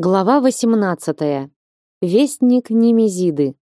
Глава 18. Вестник Немезиды.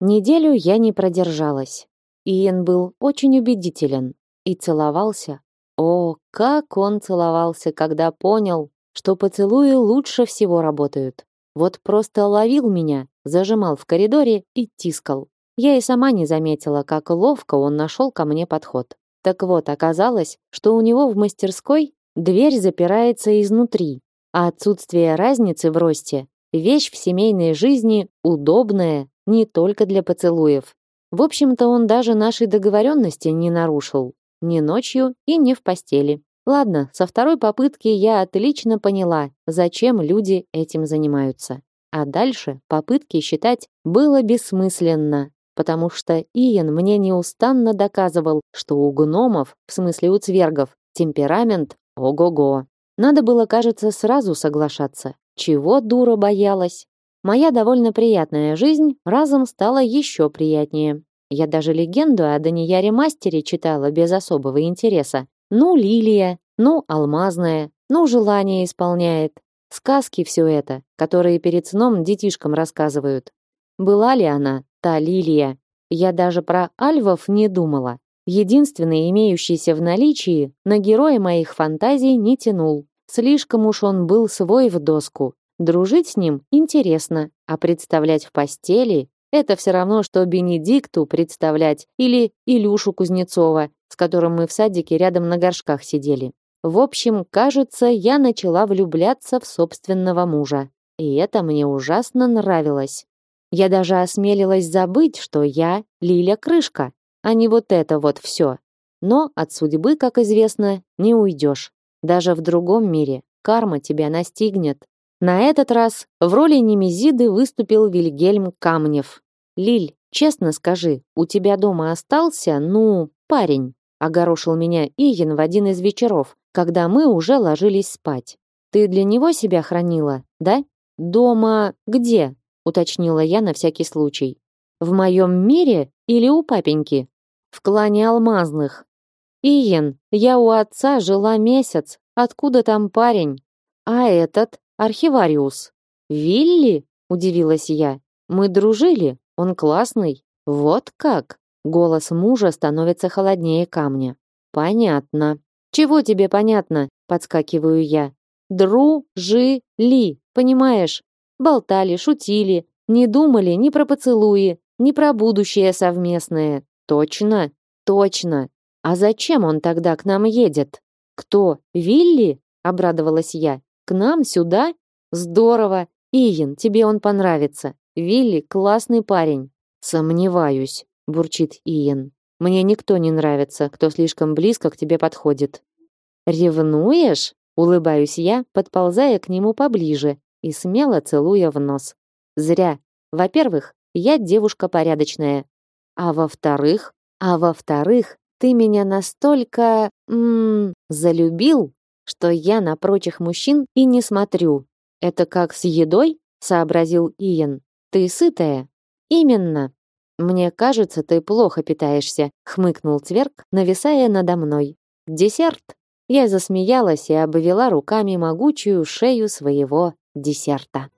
Неделю я не продержалась. Иен был очень убедителен и целовался. О, как он целовался, когда понял, что поцелуи лучше всего работают. Вот просто ловил меня, зажимал в коридоре и тискал. Я и сама не заметила, как ловко он нашел ко мне подход. Так вот, оказалось, что у него в мастерской дверь запирается изнутри, а отсутствие разницы в росте – вещь в семейной жизни удобная не только для поцелуев. В общем-то, он даже нашей договоренности не нарушил. Ни ночью и не в постели. Ладно, со второй попытки я отлично поняла, зачем люди этим занимаются. А дальше попытки считать было бессмысленно, потому что Иен мне неустанно доказывал, что у гномов, в смысле у цвергов, темперамент ого-го. Надо было, кажется, сразу соглашаться. Чего дура боялась? Моя довольно приятная жизнь разом стала еще приятнее. Я даже легенду о Данияре Мастере читала без особого интереса. Ну, лилия, ну, алмазная, ну, желание исполняет. Сказки все это, которые перед сном детишкам рассказывают. Была ли она, та лилия? Я даже про альвов не думала. Единственный имеющийся в наличии, на героя моих фантазий не тянул. Слишком уж он был свой в доску. Дружить с ним интересно, а представлять в постели это все равно, что Бенедикту представлять или Илюшу Кузнецова, с которым мы в садике рядом на горшках сидели. В общем, кажется, я начала влюбляться в собственного мужа. И это мне ужасно нравилось. Я даже осмелилась забыть, что я Лиля Крышка, а не вот это вот все. Но от судьбы, как известно, не уйдешь. Даже в другом мире карма тебя настигнет. На этот раз в роли Немезиды выступил Вильгельм Камнев. «Лиль, честно скажи, у тебя дома остался, ну, парень?» огорошил меня Иен в один из вечеров, когда мы уже ложились спать. «Ты для него себя хранила, да? Дома где?» уточнила я на всякий случай. «В моем мире или у папеньки?» В клане алмазных. Иен, я у отца жила месяц. Откуда там парень? А этот архивариус. Вилли? удивилась я. Мы дружили. Он классный. Вот как? Голос мужа становится холоднее камня. Понятно. Чего тебе понятно? подскакиваю я. Дружили, понимаешь? Болтали, шутили, не думали ни про поцелуи, ни про будущее совместное. Точно, точно. А зачем он тогда к нам едет? Кто? Вилли? обрадовалась я. К нам сюда? Здорово. Иен, тебе он понравится. Вилли классный парень. Сомневаюсь, бурчит Иен. Мне никто не нравится, кто слишком близко к тебе подходит. Ревнуешь? Улыбаюсь я, подползая к нему поближе и смело целуя в нос. Зря. Во-первых, я девушка порядочная, а во-вторых, а во-вторых, ты меня настолько, м, залюбил, что я на прочих мужчин и не смотрю. Это как с едой, сообразил Иен. Ты сытая. Именно. Мне кажется, ты плохо питаешься, хмыкнул Цверк, нависая надо мной. Десерт. Я засмеялась и обвела руками могучую шею своего десерта.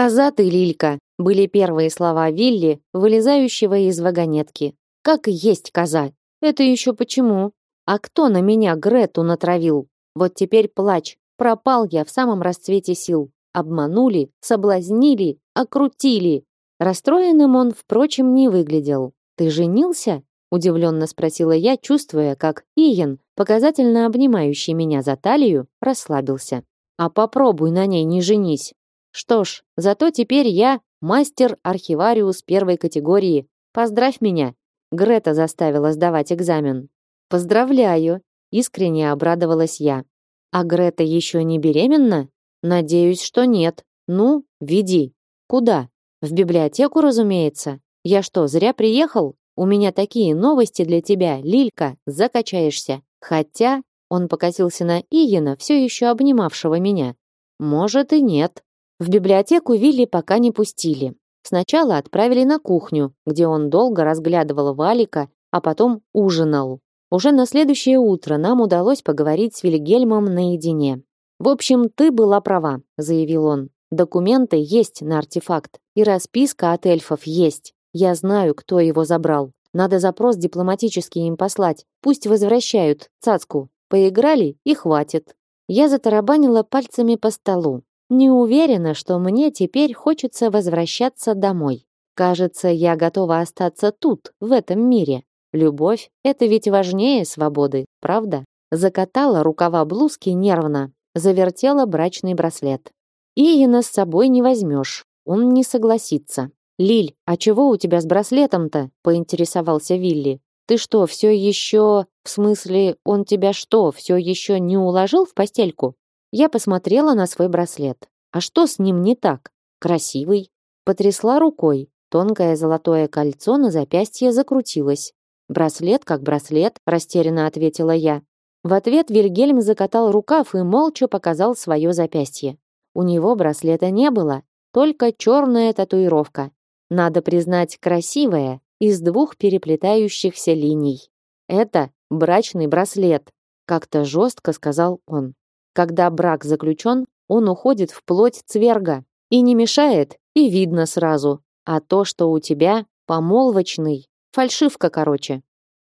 «Коза ты, Лилька!» были первые слова Вилли, вылезающего из вагонетки. «Как и есть коза! Это еще почему? А кто на меня Грету натравил? Вот теперь плачь. Пропал я в самом расцвете сил. Обманули, соблазнили, окрутили». Расстроенным он, впрочем, не выглядел. «Ты женился?» – удивленно спросила я, чувствуя, как Иен, показательно обнимающий меня за талию, расслабился. «А попробуй на ней не женись. Что ж, зато теперь я мастер-архивариус первой категории. Поздравь меня. Грета заставила сдавать экзамен. Поздравляю, искренне обрадовалась я. А Грета еще не беременна? Надеюсь, что нет. Ну, веди. Куда? В библиотеку, разумеется. Я что, зря приехал? У меня такие новости для тебя, Лилька, закачаешься. Хотя он покосился на Иена, все еще обнимавшего меня. Может и нет. В библиотеку Вилли пока не пустили. Сначала отправили на кухню, где он долго разглядывал Валика а потом ужинал. Уже на следующее утро нам удалось поговорить с Вильгельмом наедине. В общем, ты была права, заявил он. Документы есть на артефакт, и расписка от эльфов есть. Я знаю, кто его забрал. Надо запрос дипломатический им послать. Пусть возвращают цацку. Поиграли и хватит. Я затарабанила пальцами по столу. Не уверена, что мне теперь хочется возвращаться домой. Кажется, я готова остаться тут, в этом мире. Любовь — это ведь важнее свободы, правда? Закатала рукава блузки нервно, завертела брачный браслет. Иена с собой не возьмешь, он не согласится. «Лиль, а чего у тебя с браслетом-то?» — поинтересовался Вилли. «Ты что, все еще... В смысле, он тебя что, все еще не уложил в постельку?» Я посмотрела на свой браслет. А что с ним не так? Красивый. Потрясла рукой. Тонкое золотое кольцо на запястье закрутилось. Браслет как браслет, растерянно ответила я. В ответ Вильгельм закатал рукав и молча показал свое запястье. У него браслета не было, только черная татуировка. Надо признать, красивая, из двух переплетающихся линий. Это брачный браслет, как-то жестко сказал он. Когда брак заключен, он уходит в плоть цверга и не мешает, и видно сразу. А то, что у тебя помолвочный, фальшивка, короче.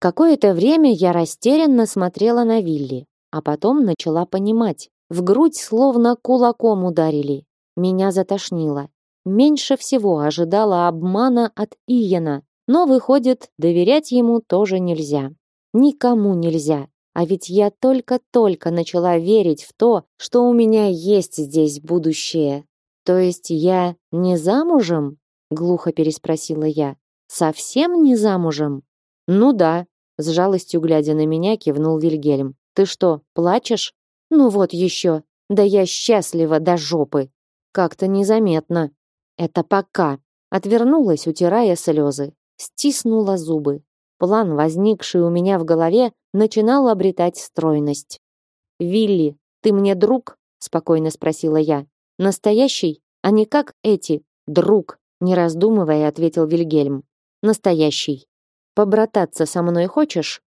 Какое-то время я растерянно смотрела на Вилли, а потом начала понимать. В грудь словно кулаком ударили. Меня затошнило. Меньше всего ожидала обмана от Иена, но выходит, доверять ему тоже нельзя. Никому нельзя. А ведь я только-только начала верить в то, что у меня есть здесь будущее. То есть я не замужем? глухо переспросила я. Совсем не замужем? Ну да, с жалостью глядя на меня, кивнул Вильгельм. Ты что, плачешь? Ну вот еще. Да я счастлива до жопы. Как-то незаметно. Это пока. Отвернулась, утирая слезы. Стиснула зубы. План, возникший у меня в голове, начинал обретать стройность. «Вилли, ты мне друг?» — спокойно спросила я. «Настоящий, а не как эти. Друг», — не раздумывая, ответил Вильгельм. «Настоящий. Побрататься со мной хочешь?»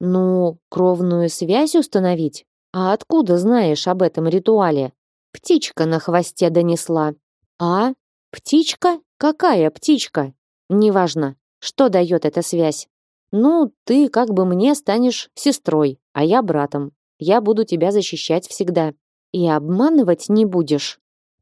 «Ну, кровную связь установить? А откуда знаешь об этом ритуале?» Птичка на хвосте донесла. «А? Птичка? Какая птичка?» «Неважно. Что дает эта связь?» Ну, ты как бы мне станешь сестрой, а я братом. Я буду тебя защищать всегда. И обманывать не будешь.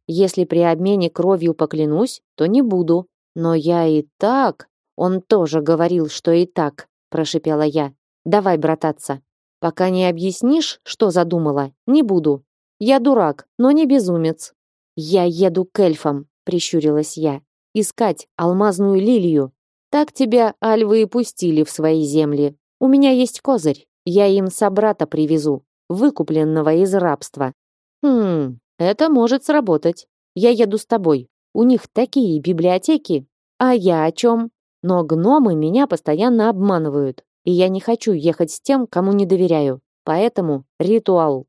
Если при обмене кровью поклянусь, то не буду. Но я и так... Он тоже говорил, что и так, прошипела я. Давай брататься. Пока не объяснишь, что задумала, не буду. Я дурак, но не безумец. Я еду к эльфам, прищурилась я. Искать алмазную лилию. Так тебя альвы и пустили в свои земли. У меня есть козырь. Я им собрата привезу, выкупленного из рабства. Хм, это может сработать. Я еду с тобой. У них такие библиотеки. А я о чем? Но гномы меня постоянно обманывают, и я не хочу ехать с тем, кому не доверяю. Поэтому ритуал.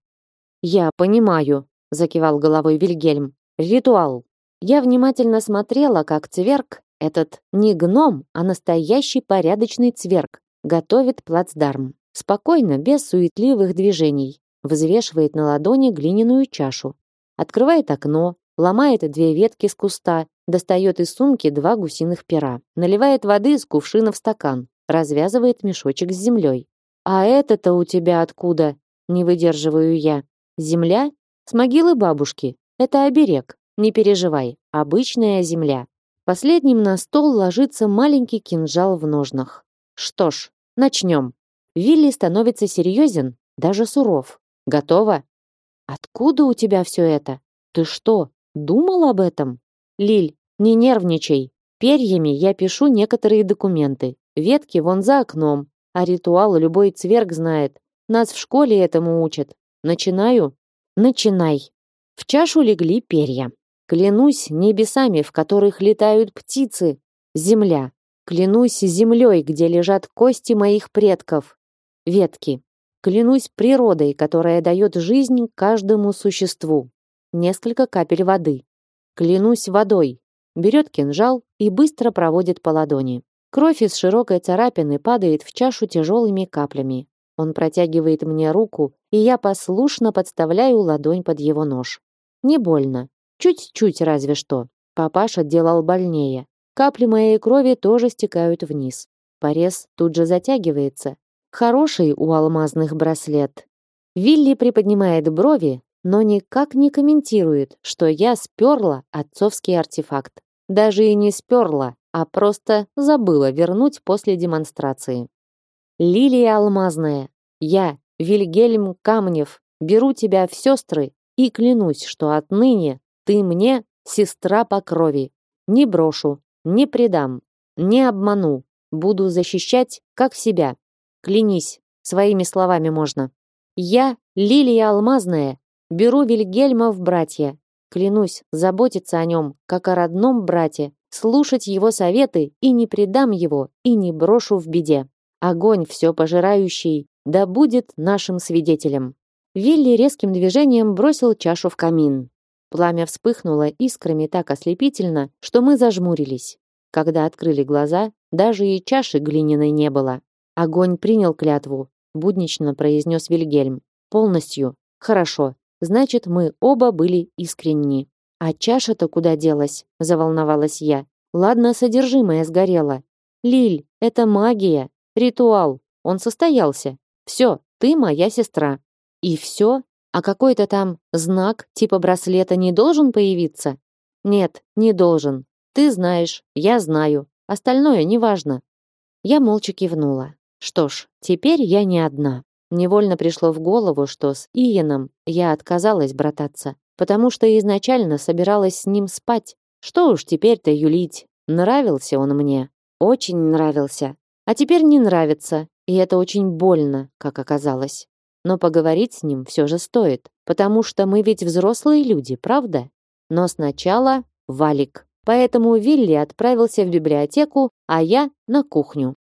Я понимаю, закивал головой Вильгельм. Ритуал. Я внимательно смотрела, как Цверк этот не гном, а настоящий порядочный цверг готовит плацдарм. Спокойно, без суетливых движений. Взвешивает на ладони глиняную чашу. Открывает окно, ломает две ветки с куста, достает из сумки два гусиных пера, наливает воды из кувшина в стакан, развязывает мешочек с землей. «А это-то у тебя откуда?» Не выдерживаю я. «Земля? С могилы бабушки. Это оберег. Не переживай. Обычная земля. Последним на стол ложится маленький кинжал в ножнах. Что ж, начнем. Вилли становится серьезен, даже суров. Готово? Откуда у тебя все это? Ты что, думал об этом? Лиль, не нервничай. Перьями я пишу некоторые документы. Ветки вон за окном. А ритуал любой цверг знает. Нас в школе этому учат. Начинаю? Начинай. В чашу легли перья. Клянусь небесами, в которых летают птицы, земля. Клянусь землей, где лежат кости моих предков, ветки. Клянусь природой, которая дает жизнь каждому существу. Несколько капель воды. Клянусь водой. Берет кинжал и быстро проводит по ладони. Кровь из широкой царапины падает в чашу тяжелыми каплями. Он протягивает мне руку, и я послушно подставляю ладонь под его нож. Не больно. Чуть-чуть разве что. Папаша делал больнее. Капли моей крови тоже стекают вниз. Порез тут же затягивается. Хороший у алмазных браслет. Вилли приподнимает брови, но никак не комментирует, что я сперла отцовский артефакт. Даже и не сперла, а просто забыла вернуть после демонстрации. Лилия алмазная, я, Вильгельм Камнев, беру тебя в сестры и клянусь, что отныне ты мне сестра по крови. Не брошу, не предам, не обману, буду защищать как себя. Клянись, своими словами можно. Я, Лилия Алмазная, беру Вильгельма в братья. Клянусь заботиться о нем, как о родном брате, слушать его советы и не предам его, и не брошу в беде. Огонь все пожирающий, да будет нашим свидетелем. Вилли резким движением бросил чашу в камин. Пламя вспыхнуло искрами так ослепительно, что мы зажмурились. Когда открыли глаза, даже и чаши глиняной не было. Огонь принял клятву, буднично произнес Вильгельм. Полностью. Хорошо. Значит, мы оба были искренни. А чаша-то куда делась? заволновалась я. Ладно, содержимое сгорело. Лиль, это магия, ритуал. Он состоялся. Все, ты моя сестра. И все? А какой-то там знак типа браслета не должен появиться? Нет, не должен. Ты знаешь, я знаю. Остальное неважно. Я молча кивнула. Что ж, теперь я не одна. Невольно пришло в голову, что с Иеном я отказалась брататься, потому что изначально собиралась с ним спать. Что уж теперь-то юлить. Нравился он мне. Очень нравился. А теперь не нравится, и это очень больно, как оказалось. Но поговорить с ним все же стоит, потому что мы ведь взрослые люди, правда? Но сначала валик. Поэтому Вилли отправился в библиотеку, а я на кухню.